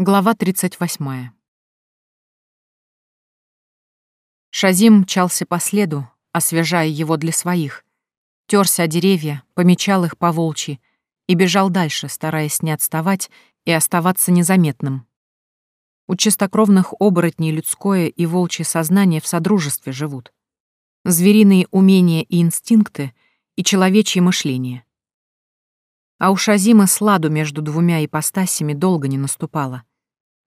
Глава 38. Шазим мчался по следу, освежая его для своих, терся о деревья, помечал их по волчьи и бежал дальше, стараясь не отставать и оставаться незаметным. У чистокровных оборотней людское и волчье сознание в содружестве живут. Звериные умения и инстинкты и человечье мышление. А у Шазима сладу между двумя ипостасями долго не наступало.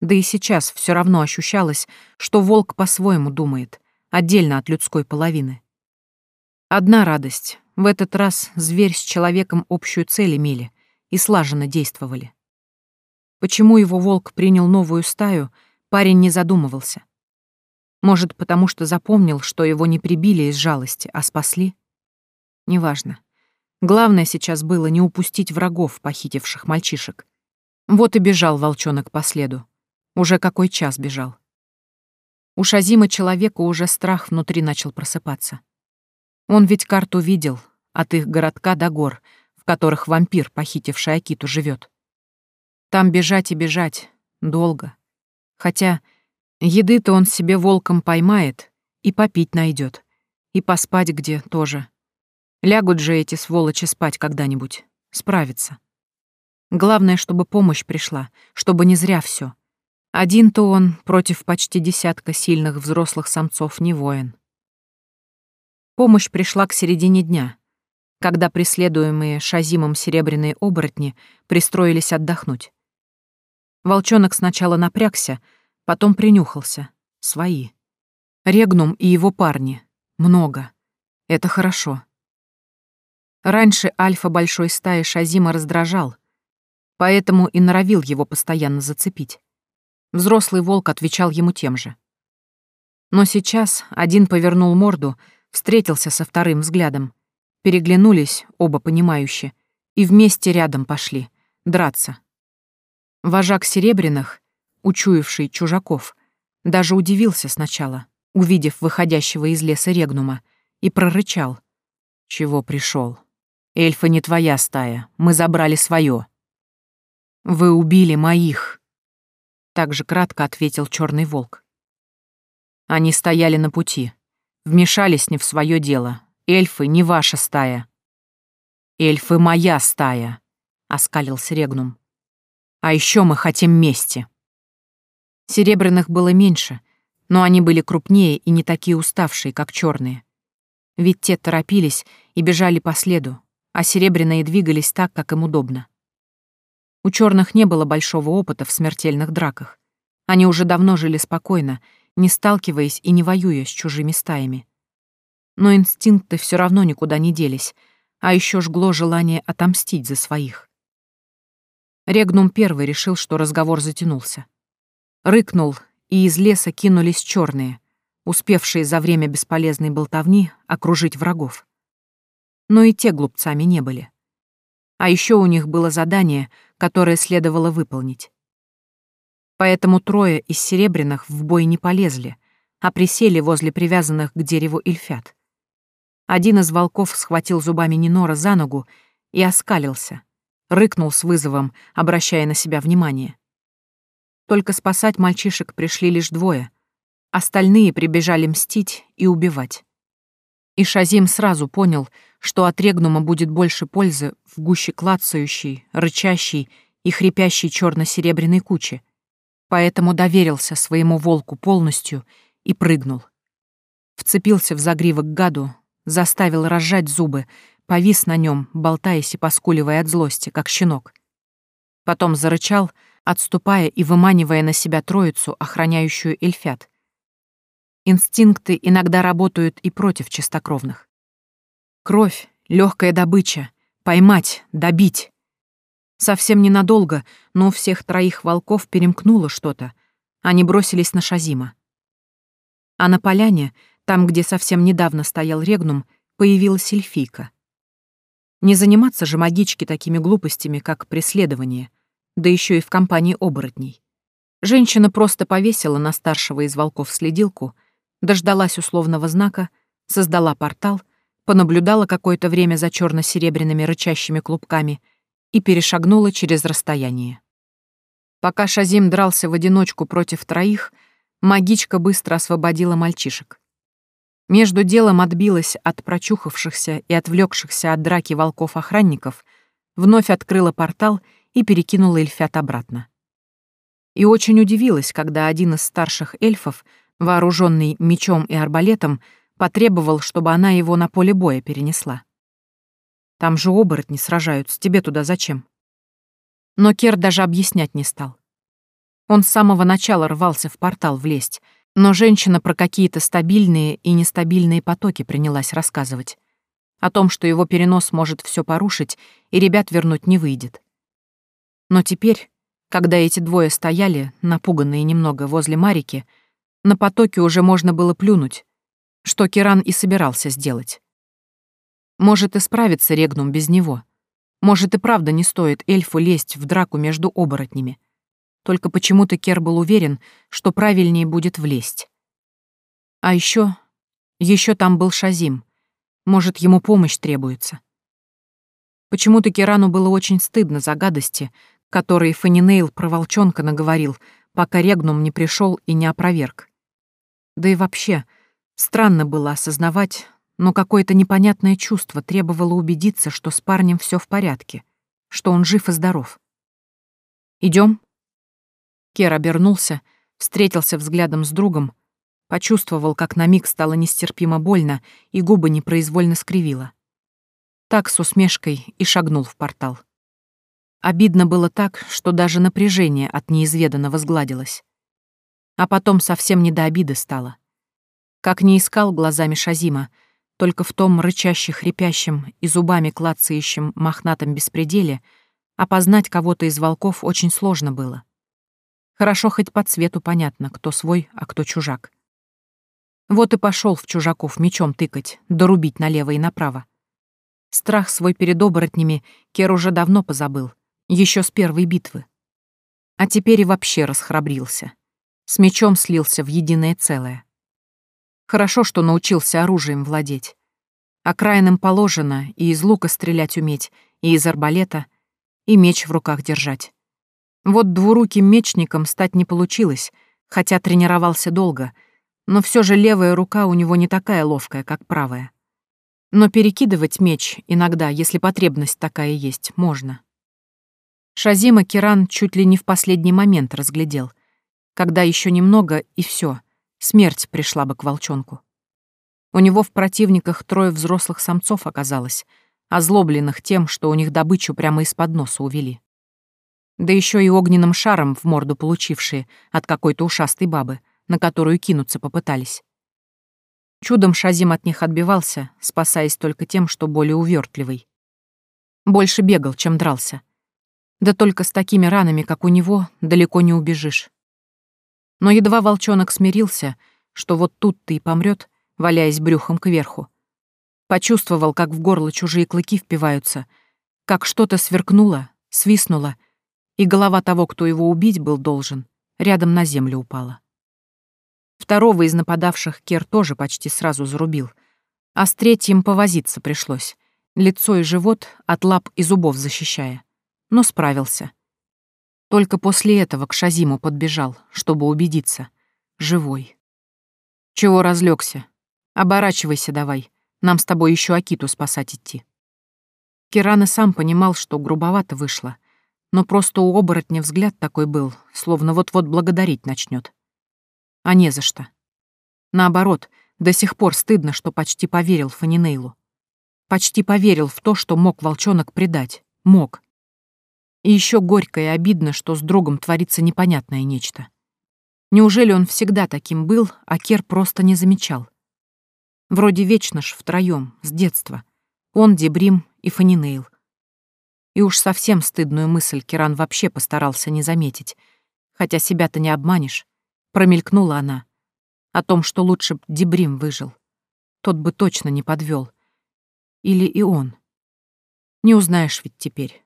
Да и сейчас все равно ощущалось, что волк по-своему думает, отдельно от людской половины. Одна радость. В этот раз зверь с человеком общую цель имели и слаженно действовали. Почему его волк принял новую стаю, парень не задумывался. Может, потому что запомнил, что его не прибили из жалости, а спасли? Неважно. Главное сейчас было не упустить врагов, похитивших мальчишек. Вот и бежал волчонок по следу. Уже какой час бежал. У Шазима человека уже страх внутри начал просыпаться. Он ведь карту видел, от их городка до гор, в которых вампир, похитивший Акиту, живет. Там бежать и бежать. Долго. Хотя еды-то он себе волком поймает и попить найдет, и поспать где тоже. Лягут же эти сволочи спать когда-нибудь. Справятся. Главное, чтобы помощь пришла, чтобы не зря все. Один-то он против почти десятка сильных взрослых самцов не воин. Помощь пришла к середине дня, когда преследуемые Шазимом серебряные оборотни пристроились отдохнуть. Волчонок сначала напрягся, потом принюхался. Свои. Регнум и его парни. Много. Это хорошо. Раньше альфа большой стаи Шазима раздражал, поэтому и норовил его постоянно зацепить. Взрослый волк отвечал ему тем же. Но сейчас один повернул морду, встретился со вторым взглядом. Переглянулись, оба понимающие, и вместе рядом пошли, драться. Вожак Серебряных, учуявший чужаков, даже удивился сначала, увидев выходящего из леса Регнума, и прорычал. «Чего пришел? Эльфа не твоя стая, мы забрали свое. Вы убили моих!» Так же кратко ответил черный волк. Они стояли на пути, вмешались не в свое дело. Эльфы не ваша стая. Эльфы моя стая, оскалился Регнум. А еще мы хотим мести. Серебряных было меньше, но они были крупнее и не такие уставшие, как черные. Ведь те торопились и бежали по следу, а серебряные двигались так, как им удобно. У черных не было большого опыта в смертельных драках. Они уже давно жили спокойно, не сталкиваясь и не воюя с чужими стаями. Но инстинкты все равно никуда не делись, а еще жгло желание отомстить за своих. Регнум первый решил, что разговор затянулся. Рыкнул, и из леса кинулись черные, успевшие за время бесполезной болтовни окружить врагов. Но и те глупцами не были. А еще у них было задание, которое следовало выполнить. Поэтому трое из серебряных в бой не полезли, а присели возле привязанных к дереву эльфят. Один из волков схватил зубами Нинора за ногу и оскалился, рыкнул с вызовом, обращая на себя внимание. Только спасать мальчишек пришли лишь двое, остальные прибежали мстить и убивать. И Шазим сразу понял, что от Регнума будет больше пользы в гуще клацающей, рычащей и хрипящей черно-серебряной кучи, поэтому доверился своему волку полностью и прыгнул. Вцепился в загривок гаду, заставил разжать зубы, повис на нем, болтаясь и поскуливая от злости, как щенок. Потом зарычал, отступая и выманивая на себя троицу, охраняющую эльфят. Инстинкты иногда работают и против чистокровных. Кровь, легкая добыча, поймать, добить. Совсем ненадолго, но у всех троих волков перемкнуло что-то. Они бросились на Шазима. А на поляне, там, где совсем недавно стоял Регнум, появилась эльфийка. Не заниматься же магичке такими глупостями, как преследование, да еще и в компании оборотней. Женщина просто повесила на старшего из волков следилку — дождалась условного знака, создала портал, понаблюдала какое-то время за черно-серебряными рычащими клубками и перешагнула через расстояние. Пока Шазим дрался в одиночку против троих, магичка быстро освободила мальчишек. Между делом отбилась от прочухавшихся и отвлекшихся от драки волков-охранников, вновь открыла портал и перекинула эльфят обратно. И очень удивилась, когда один из старших эльфов, вооруженный мечом и арбалетом, потребовал, чтобы она его на поле боя перенесла. Там же оборотни сражаются, тебе туда зачем? Но Кер даже объяснять не стал. Он с самого начала рвался в портал влезть, но женщина про какие-то стабильные и нестабильные потоки принялась рассказывать. О том, что его перенос может все порушить, и ребят вернуть не выйдет. Но теперь, когда эти двое стояли, напуганные немного возле Марики, на потоке уже можно было плюнуть, что Киран и собирался сделать. Может, и справится Регнум без него. Может, и правда не стоит эльфу лезть в драку между оборотнями. Только почему-то Кер был уверен, что правильнее будет влезть. А еще, еще там был Шазим. Может, ему помощь требуется. Почему-то Керану было очень стыдно за гадости, которые Фанинейл про волчонка наговорил, пока Регнум не пришел и не опроверг. Да и вообще, странно было осознавать, но какое-то непонятное чувство требовало убедиться, что с парнем все в порядке, что он жив и здоров. Идем? Кер обернулся, встретился взглядом с другом, почувствовал, как на миг стало нестерпимо больно, и губы непроизвольно скривило. Так с усмешкой и шагнул в портал. Обидно было так, что даже напряжение от неизведанного сгладилось. А потом совсем не до обиды стало. Как не искал глазами Шазима, только в том рычаще-хрипящем и зубами клацающем мохнатом беспределе опознать кого-то из волков очень сложно было. Хорошо хоть по цвету понятно, кто свой, а кто чужак. Вот и пошел в чужаков мечом тыкать, дорубить налево и направо. Страх свой перед оборотнями Кер уже давно позабыл, еще с первой битвы. А теперь и вообще расхрабрился. С мечом слился в единое целое. Хорошо, что научился оружием владеть. Окраинам положено и из лука стрелять уметь, и из арбалета, и меч в руках держать. Вот двуруким мечником стать не получилось, хотя тренировался долго, но все же левая рука у него не такая ловкая, как правая. Но перекидывать меч иногда, если потребность такая есть, можно. Шазима Киран чуть ли не в последний момент разглядел, когда еще немного и все, смерть пришла бы к волчонку. У него в противниках трое взрослых самцов оказалось, озлобленных тем, что у них добычу прямо из-под носа увели да еще и огненным шаром в морду получившие от какой-то ушастой бабы, на которую кинуться попытались. Чудом Шазим от них отбивался, спасаясь только тем, что более увертливый. Больше бегал, чем дрался. Да только с такими ранами, как у него, далеко не убежишь. Но едва волчонок смирился, что вот тут-то и помрет, валяясь брюхом кверху. Почувствовал, как в горло чужие клыки впиваются, как что-то сверкнуло, свистнуло — и голова того, кто его убить был должен, рядом на землю упала. Второго из нападавших Кер тоже почти сразу зарубил, а с третьим повозиться пришлось, лицо и живот от лап и зубов защищая, но справился. Только после этого к Шазиму подбежал, чтобы убедиться. Живой. Чего разлегся? Оборачивайся давай. Нам с тобой еще Акиту спасать идти. Киран и сам понимал, что грубовато вышло — но просто у оборотня взгляд такой был, словно вот-вот благодарить начнет. А не за что. Наоборот, до сих пор стыдно, что почти поверил Фанинейлу. Почти поверил в то, что мог волчонок предать. Мог. И еще горько и обидно, что с другом творится непонятное нечто. Неужели он всегда таким был, а Кер просто не замечал? Вроде вечно ж втроем, с детства. Он, Дебрим и Фанинейл — и уж совсем стыдную мысль Киран вообще постарался не заметить. Хотя себя-то не обманешь. Промелькнула она. О том, что лучше б Дебрим выжил. Тот бы точно не подвел. Или и он. Не узнаешь ведь теперь.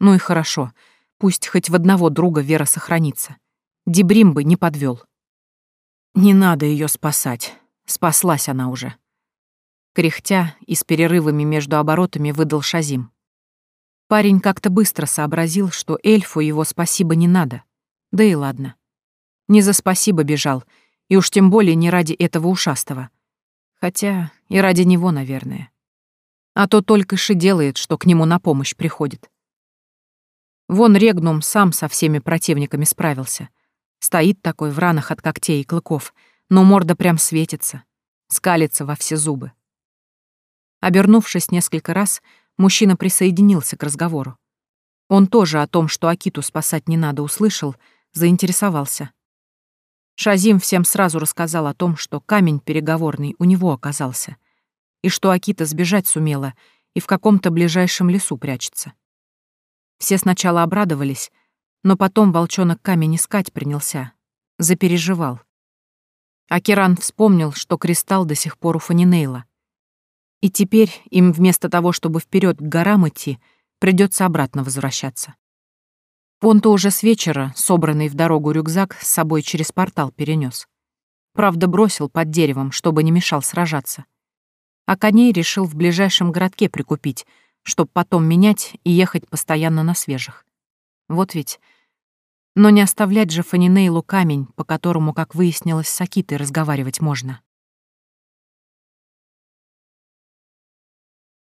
Ну и хорошо. Пусть хоть в одного друга вера сохранится. Дебрим бы не подвел. Не надо ее спасать. Спаслась она уже. Кряхтя и с перерывами между оборотами выдал Шазим. Парень как-то быстро сообразил, что эльфу его спасибо не надо. Да и ладно. Не за спасибо бежал, и уж тем более не ради этого ушастого. Хотя и ради него, наверное. А то только ши делает, что к нему на помощь приходит. Вон Регнум сам со всеми противниками справился. Стоит такой в ранах от когтей и клыков, но морда прям светится, скалится во все зубы. Обернувшись несколько раз, мужчина присоединился к разговору. Он тоже о том, что Акиту спасать не надо, услышал, заинтересовался. Шазим всем сразу рассказал о том, что камень переговорный у него оказался, и что Акита сбежать сумела и в каком-то ближайшем лесу прячется. Все сначала обрадовались, но потом волчонок камень искать принялся, запереживал. Акиран вспомнил, что кристалл до сих пор у Фанинейла. И теперь им вместо того, чтобы вперед к горам идти, Придется обратно возвращаться. Понто уже с вечера собранный в дорогу рюкзак с собой через портал перенес. Правда, бросил под деревом, чтобы не мешал сражаться. А коней решил в ближайшем городке прикупить, чтобы потом менять и ехать постоянно на свежих. Вот ведь. Но не оставлять же Фанинейлу камень, по которому, как выяснилось, с Акитой разговаривать можно.